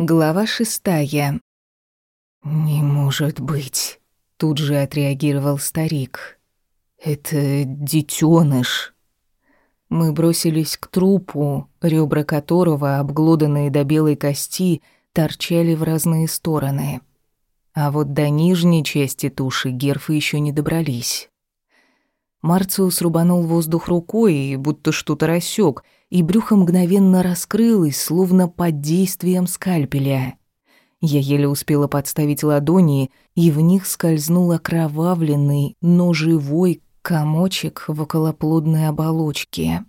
Глава шестая. «Не может быть», — тут же отреагировал старик. «Это детёныш». Мы бросились к трупу, ребра которого, обглоданные до белой кости, торчали в разные стороны. А вот до нижней части туши герфы еще не добрались. Марциус рубанул воздух рукой, будто что-то рассек, и брюхо мгновенно раскрылось, словно под действием скальпеля. Я еле успела подставить ладони, и в них скользнул окровавленный, но живой комочек в околоплодной оболочке.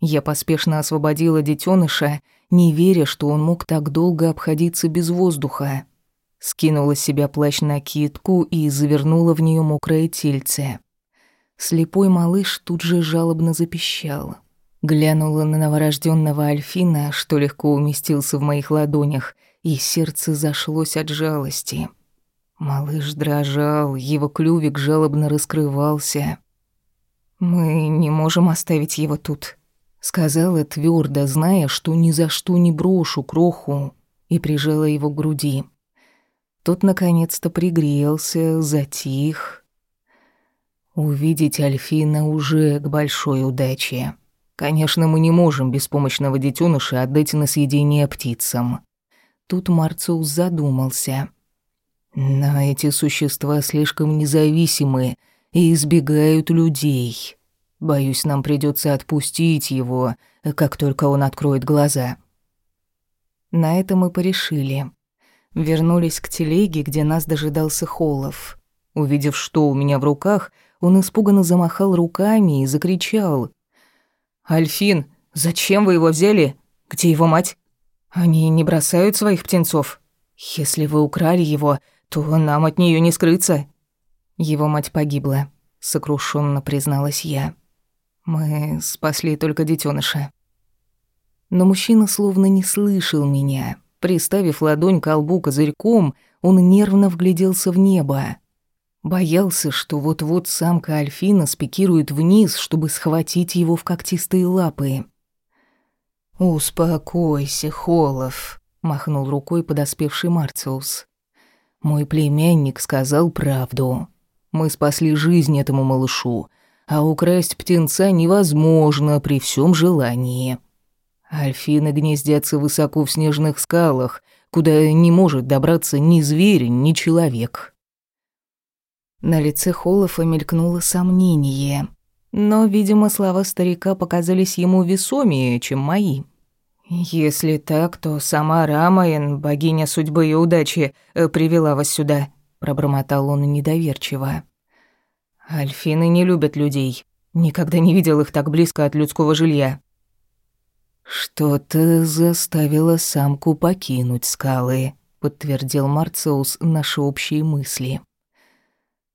Я поспешно освободила детеныша, не веря, что он мог так долго обходиться без воздуха. Скинула с себя плащ-накидку и завернула в нее мокрое тельце. Слепой малыш тут же жалобно запищал. Глянула на новорожденного Альфина, что легко уместился в моих ладонях, и сердце зашлось от жалости. Малыш дрожал, его клювик жалобно раскрывался. «Мы не можем оставить его тут», — сказала твердо, зная, что ни за что не брошу кроху, и прижала его к груди. Тот наконец-то пригрелся, затих, Увидеть Альфина уже к большой удаче. Конечно, мы не можем беспомощного детеныша отдать на съедение птицам. Тут Марциус задумался. Но эти существа слишком независимы и избегают людей. Боюсь, нам придется отпустить его, как только он откроет глаза. На это мы порешили. Вернулись к телеге, где нас дожидался Холов. Увидев, что у меня в руках, он испуганно замахал руками и закричал. «Альфин, зачем вы его взяли? Где его мать? Они не бросают своих птенцов. Если вы украли его, то нам от нее не скрыться». Его мать погибла, сокрушенно призналась я. Мы спасли только детеныша. Но мужчина словно не слышал меня. Приставив ладонь к лбу козырьком, он нервно вгляделся в небо. Боялся, что вот-вот самка Альфина спикирует вниз, чтобы схватить его в когтистые лапы. «Успокойся, Холов», — махнул рукой подоспевший Марциус. «Мой племянник сказал правду. Мы спасли жизнь этому малышу, а украсть птенца невозможно при всем желании. Альфины гнездятся высоко в снежных скалах, куда не может добраться ни зверь, ни человек». На лице Холофа мелькнуло сомнение. Но, видимо, слова старика показались ему весомее, чем мои. «Если так, то сама Рамаен, богиня судьбы и удачи, э, привела вас сюда», — пробормотал он недоверчиво. «Альфины не любят людей. Никогда не видел их так близко от людского жилья». «Что-то заставило самку покинуть скалы», — подтвердил Марциус наши общие мысли.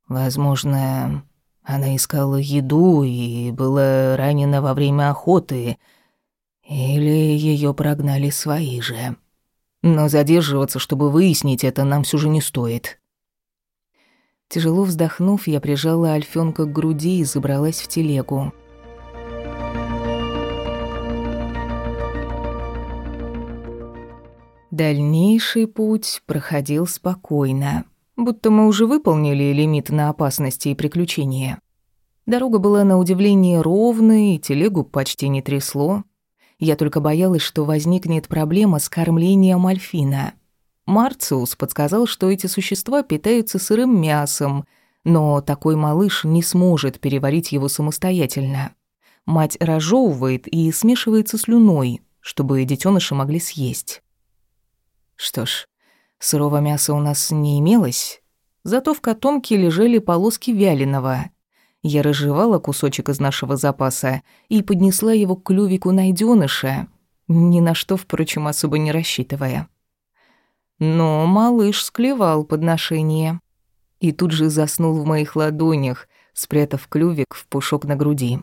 Возможно, она искала еду и была ранена во время охоты, или ее прогнали свои же. Но задерживаться, чтобы выяснить это, нам все же не стоит. Тяжело вздохнув, я прижала Альфёнка к груди и забралась в телегу. Дальнейший путь проходил спокойно будто мы уже выполнили лимит на опасности и приключения. Дорога была на удивление ровной, телегу почти не трясло. Я только боялась, что возникнет проблема с кормлением альфина. Марциус подсказал, что эти существа питаются сырым мясом, но такой малыш не сможет переварить его самостоятельно. Мать разжевывает и смешивается слюной, чтобы детеныши могли съесть. Что ж, Сырого мяса у нас не имелось, зато в котомке лежали полоски вяленого. Я разжевала кусочек из нашего запаса и поднесла его к клювику найденыша, ни на что, впрочем, особо не рассчитывая. Но малыш склевал подношение и тут же заснул в моих ладонях, спрятав клювик в пушок на груди.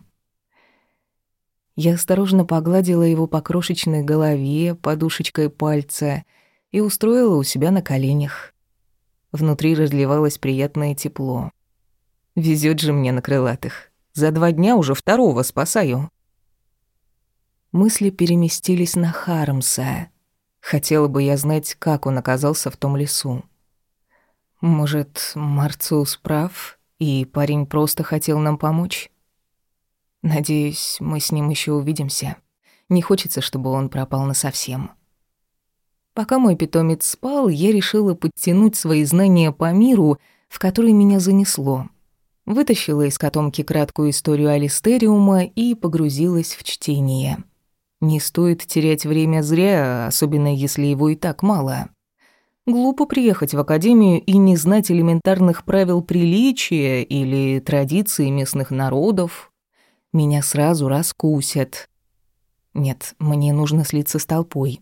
Я осторожно погладила его по крошечной голове подушечкой пальца — и устроила у себя на коленях. Внутри разливалось приятное тепло. Везет же мне на крылатых. За два дня уже второго спасаю. Мысли переместились на Хармса. Хотела бы я знать, как он оказался в том лесу. Может, Марциус прав, и парень просто хотел нам помочь? Надеюсь, мы с ним еще увидимся. Не хочется, чтобы он пропал насовсем. Пока мой питомец спал, я решила подтянуть свои знания по миру, в который меня занесло. Вытащила из котомки краткую историю Алистериума и погрузилась в чтение. Не стоит терять время зря, особенно если его и так мало. Глупо приехать в академию и не знать элементарных правил приличия или традиций местных народов. Меня сразу раскусят. Нет, мне нужно слиться с толпой.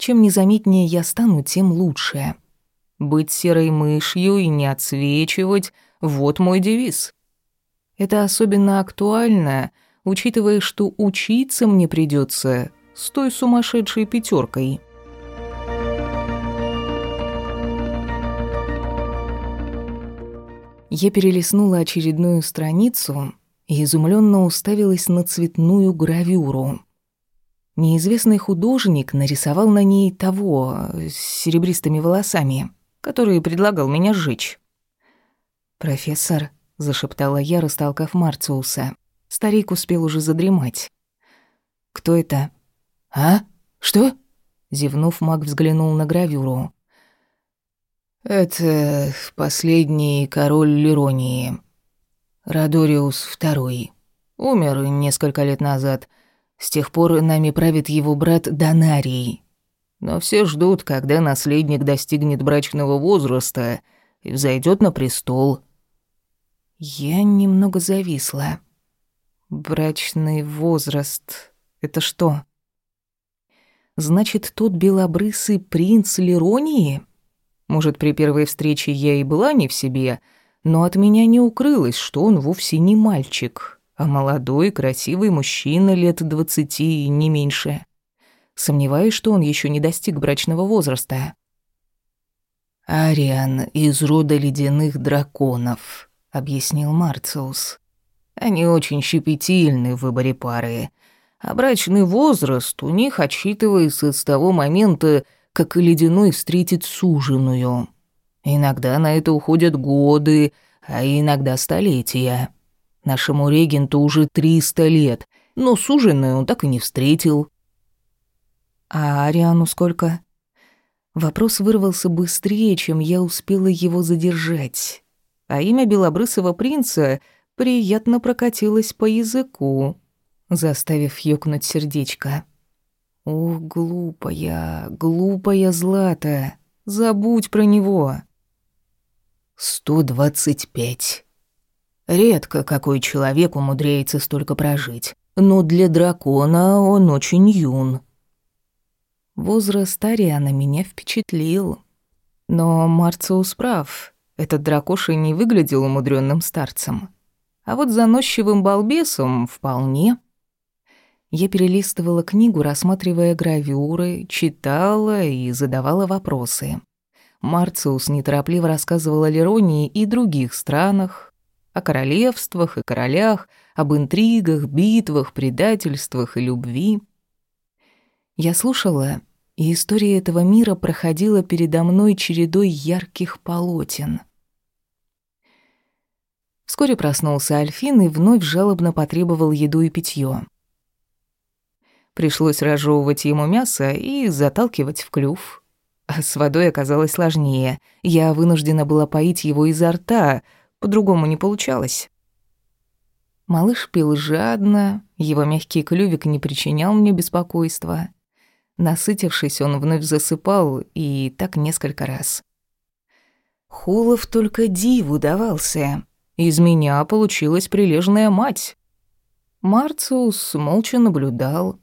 Чем незаметнее я стану, тем лучше. Быть серой мышью и не отсвечивать — вот мой девиз. Это особенно актуально — учитывая, что учиться мне придется с той сумасшедшей пятеркой. Я перелистнула очередную страницу и изумленно уставилась на цветную гравюру. Неизвестный художник нарисовал на ней того с серебристыми волосами, который предлагал меня сжечь. «Профессор», — зашептала я, растолкав Марциуса, Старик успел уже задремать. «Кто это?» «А? Что?» Зевнув, маг взглянул на гравюру. «Это последний король Лиронии. Радориус II. Умер несколько лет назад. С тех пор нами правит его брат Донарий. Но все ждут, когда наследник достигнет брачного возраста и взойдет на престол». Я немного зависла. Брачный возраст. Это что? Значит, тот белобрысый принц Леронии? Может, при первой встрече я и была не в себе, но от меня не укрылось, что он вовсе не мальчик, а молодой, красивый мужчина лет двадцати, не меньше. Сомневаюсь, что он еще не достиг брачного возраста. «Ариан из рода ледяных драконов», — объяснил Марциус. Они очень щепетильны в выборе пары. А брачный возраст у них отсчитывается с того момента, как ледяной встретит суженую. Иногда на это уходят годы, а иногда столетия. Нашему регенту уже триста лет, но суженую он так и не встретил. А Ариану сколько? Вопрос вырвался быстрее, чем я успела его задержать. А имя белобрысого принца приятно прокатилась по языку, заставив ёкнуть сердечко. «О, глупая, глупая Злата, забудь про него!» «Сто двадцать пять. Редко какой человек умудряется столько прожить, но для дракона он очень юн». Возраст Ариана меня впечатлил. Но Марциус прав, этот дракоша не выглядел умудренным старцем. А вот заносчивым балбесом вполне. Я перелистывала книгу, рассматривая гравюры, читала и задавала вопросы. Марциус неторопливо рассказывал о Леронии и других странах, о королевствах и королях, об интригах, битвах, предательствах и любви. Я слушала, и история этого мира проходила передо мной чередой ярких полотен — Вскоре проснулся Альфин и вновь жалобно потребовал еду и питье. Пришлось разжевывать ему мясо и заталкивать в клюв. А с водой оказалось сложнее. Я вынуждена была поить его изо рта, по-другому не получалось. Малыш пил жадно, его мягкий клювик не причинял мне беспокойства. Насытившись, он вновь засыпал, и так несколько раз. Хулов только диву давался. Из меня получилась прилежная мать. Марциус молча наблюдал.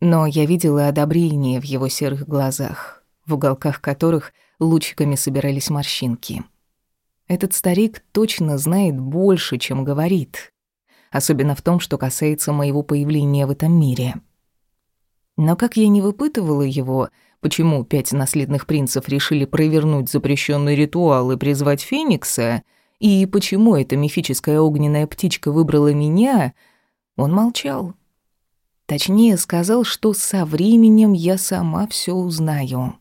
Но я видела одобрение в его серых глазах, в уголках которых лучиками собирались морщинки. Этот старик точно знает больше, чем говорит. Особенно в том, что касается моего появления в этом мире. Но как я не выпытывала его, почему пять наследных принцев решили провернуть запрещенный ритуал и призвать Феникса — и почему эта мифическая огненная птичка выбрала меня, он молчал. Точнее, сказал, что со временем я сама все узнаю.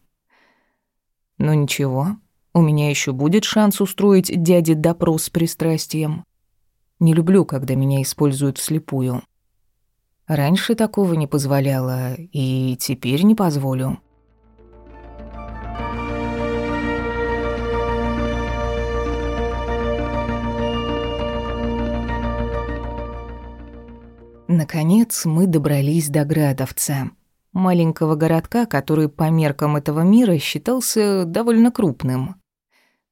Но ничего, у меня еще будет шанс устроить дяде допрос с пристрастием. Не люблю, когда меня используют вслепую. Раньше такого не позволяла, и теперь не позволю. Наконец мы добрались до Градовца, маленького городка, который по меркам этого мира считался довольно крупным.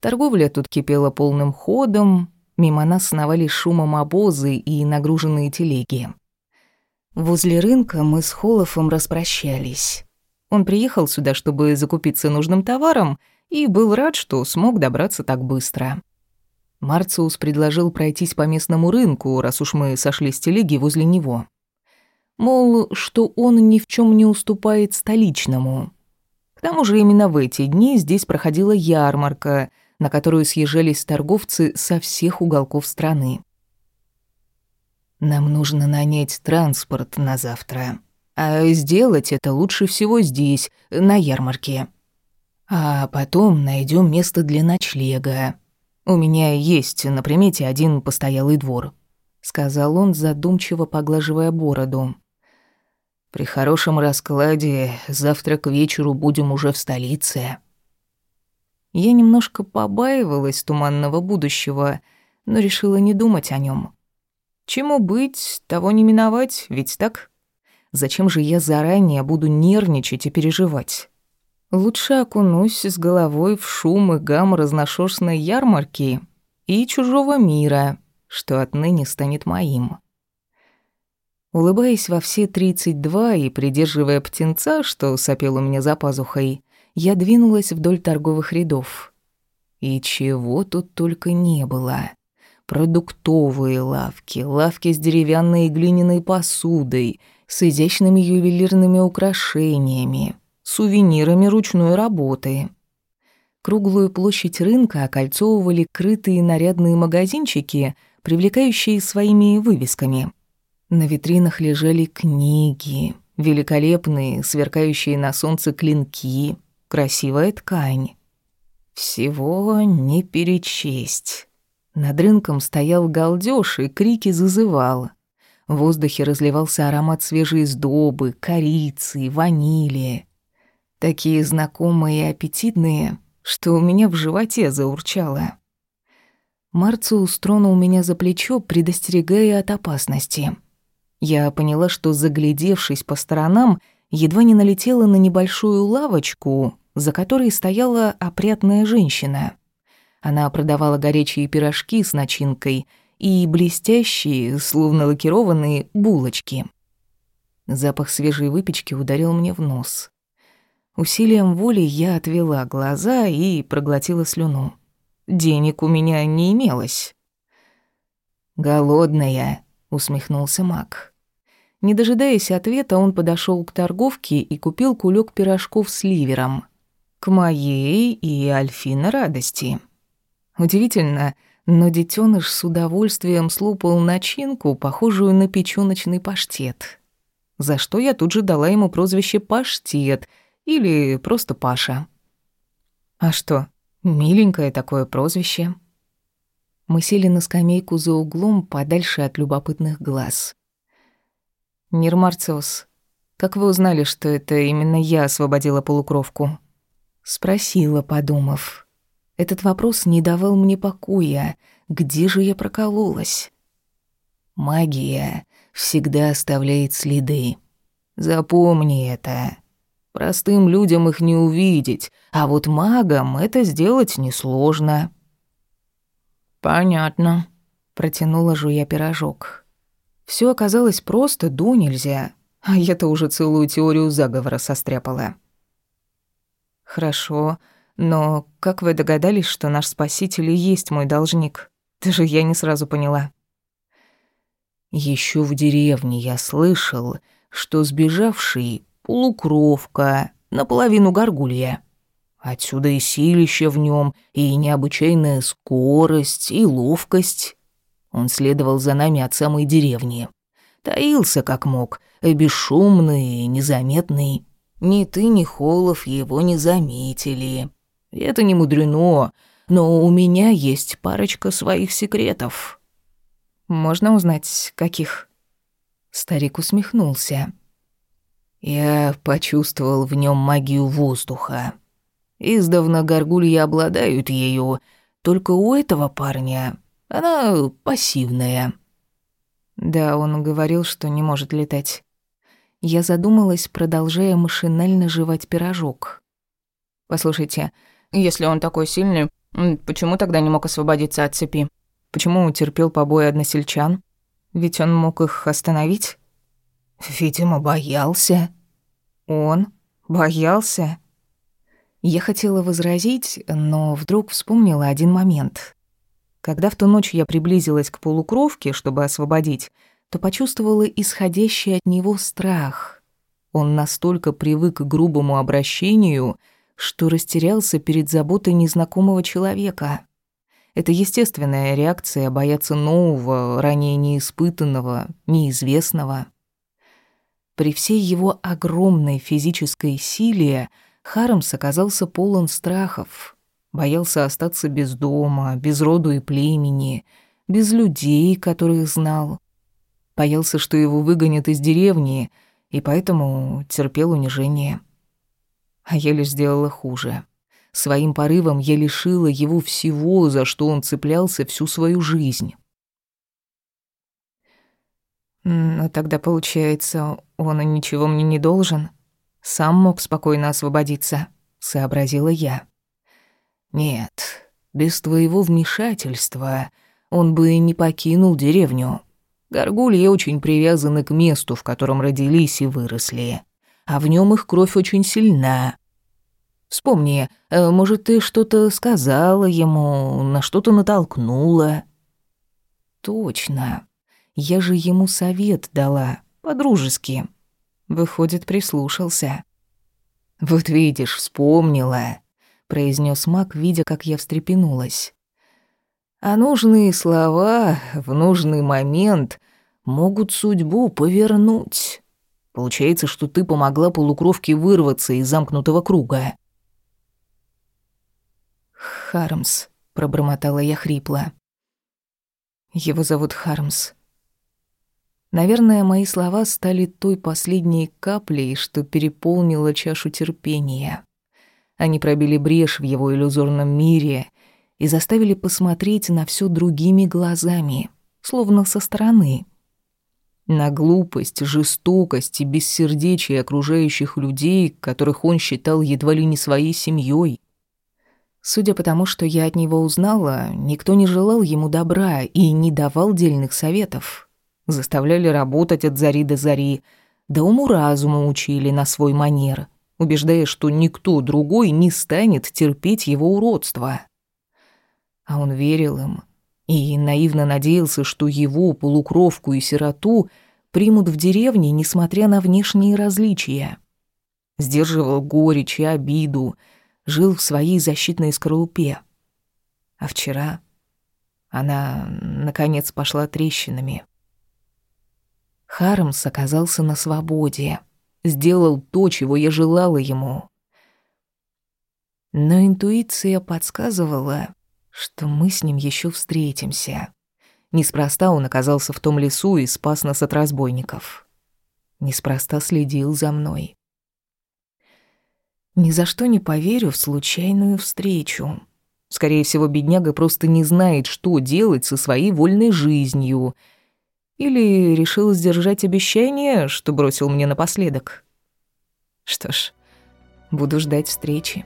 Торговля тут кипела полным ходом, мимо нас сновали шумом обозы и нагруженные телеги. Возле рынка мы с Холофом распрощались. Он приехал сюда, чтобы закупиться нужным товаром, и был рад, что смог добраться так быстро. Марциус предложил пройтись по местному рынку, раз уж мы сошли с телеги возле него. Мол, что он ни в чем не уступает столичному. К тому же именно в эти дни здесь проходила ярмарка, на которую съезжались торговцы со всех уголков страны. «Нам нужно нанять транспорт на завтра, а сделать это лучше всего здесь, на ярмарке. А потом найдем место для ночлега», у меня есть на примете один постоялый двор», — сказал он, задумчиво поглаживая бороду. «При хорошем раскладе завтра к вечеру будем уже в столице». Я немножко побаивалась туманного будущего, но решила не думать о нем. Чему быть, того не миновать, ведь так? Зачем же я заранее буду нервничать и переживать? Лучше окунусь с головой в шум и гам разношерстной ярмарки и чужого мира, что отныне станет моим. Улыбаясь во все тридцать два и придерживая птенца, что сопел у меня за пазухой, я двинулась вдоль торговых рядов. И чего тут только не было. Продуктовые лавки, лавки с деревянной и глиняной посудой, с изящными ювелирными украшениями, сувенирами ручной работы. Круглую площадь рынка окольцовывали крытые нарядные магазинчики, привлекающие своими вывесками. На витринах лежали книги, великолепные, сверкающие на солнце клинки, красивая ткань. Всего не перечесть. Над рынком стоял галдёж и крики зазывал. В воздухе разливался аромат свежей сдобы, корицы, ванили. Такие знакомые и аппетитные, что у меня в животе заурчало. Марциус тронул меня за плечо, предостерегая от опасности. Я поняла, что, заглядевшись по сторонам, едва не налетела на небольшую лавочку, за которой стояла опрятная женщина. Она продавала горячие пирожки с начинкой и блестящие, словно лакированные, булочки. Запах свежей выпечки ударил мне в нос. Усилием воли я отвела глаза и проглотила слюну. Денег у меня не имелось. «Голодная», — усмехнулся Мак. Не дожидаясь ответа, он подошел к торговке и купил кулек пирожков с ливером. К моей и Альфина радости. Удивительно, но детеныш с удовольствием слупал начинку, похожую на печёночный паштет. За что я тут же дала ему прозвище «паштет», или просто Паша. А что, миленькое такое прозвище. Мы сели на скамейку за углом, подальше от любопытных глаз. «Нирмарциус, как вы узнали, что это именно я освободила полукровку?» Спросила, подумав. Этот вопрос не давал мне покоя. Где же я прокололась? Магия всегда оставляет следы. Запомни это. Простым людям их не увидеть, а вот магам это сделать несложно». «Понятно», — протянула жуя пирожок. Все оказалось просто до нельзя, а я-то уже целую теорию заговора состряпала. «Хорошо, но как вы догадались, что наш спаситель и есть мой должник? Даже я не сразу поняла». Еще в деревне я слышал, что сбежавший полукровка, наполовину горгулья. Отсюда и силище в нем, и необычайная скорость, и ловкость. Он следовал за нами от самой деревни. Таился как мог, бесшумный, незаметный. Ни ты, ни Холов его не заметили. Это не мудрено, но у меня есть парочка своих секретов. Можно узнать, каких? Старик усмехнулся. Я почувствовал в нем магию воздуха. Издавна горгульи обладают ею, только у этого парня она пассивная. Да, он говорил, что не может летать. Я задумалась, продолжая машинально жевать пирожок. Послушайте, если он такой сильный, почему тогда не мог освободиться от цепи? Почему терпел побои односельчан? Ведь он мог их остановить. Видимо, боялся. Он боялся. Я хотела возразить, но вдруг вспомнила один момент. Когда в ту ночь я приблизилась к полукровке, чтобы освободить, то почувствовала исходящий от него страх. Он настолько привык к грубому обращению, что растерялся перед заботой незнакомого человека. Это естественная реакция бояться нового, ранее неиспытанного, неизвестного. При всей его огромной физической силе Харамс оказался полон страхов. Боялся остаться без дома, без роду и племени, без людей, которых знал. Боялся, что его выгонят из деревни, и поэтому терпел унижение. А я лишь сделала хуже. Своим порывом я лишила его всего, за что он цеплялся всю свою жизнь. Но тогда, получается, он ничего мне не должен. Сам мог спокойно освободиться, сообразила я. Нет, без твоего вмешательства он бы не покинул деревню. Горгульи очень привязаны к месту, в котором родились и выросли, а в нем их кровь очень сильна. Вспомни, э, может, ты что-то сказала ему, на что-то натолкнула. Точно. Я же ему совет дала, по-дружески. Выходит, прислушался. Вот видишь, вспомнила, произнес Мак, видя, как я встрепенулась. А нужные слова в нужный момент могут судьбу повернуть. Получается, что ты помогла полукровке вырваться из замкнутого круга. Хармс, пробормотала я хрипло. Его зовут Хармс. Наверное, мои слова стали той последней каплей, что переполнила чашу терпения. Они пробили брешь в его иллюзорном мире и заставили посмотреть на все другими глазами, словно со стороны. На глупость, жестокость и бессердечие окружающих людей, которых он считал едва ли не своей семьей. Судя по тому, что я от него узнала, никто не желал ему добра и не давал дельных советов. Заставляли работать от зари до зари, да уму-разуму учили на свой манер, убеждая, что никто другой не станет терпеть его уродство. А он верил им и наивно надеялся, что его, полукровку и сироту, примут в деревне, несмотря на внешние различия. Сдерживал горечь и обиду, жил в своей защитной скорлупе. А вчера она, наконец, пошла трещинами. Хармс оказался на свободе, сделал то, чего я желала ему. Но интуиция подсказывала, что мы с ним еще встретимся. Неспроста он оказался в том лесу и спас нас от разбойников. Неспроста следил за мной. Ни за что не поверю в случайную встречу. Скорее всего, бедняга просто не знает, что делать со своей вольной жизнью. Или решил сдержать обещание, что бросил мне напоследок. Что ж, буду ждать встречи.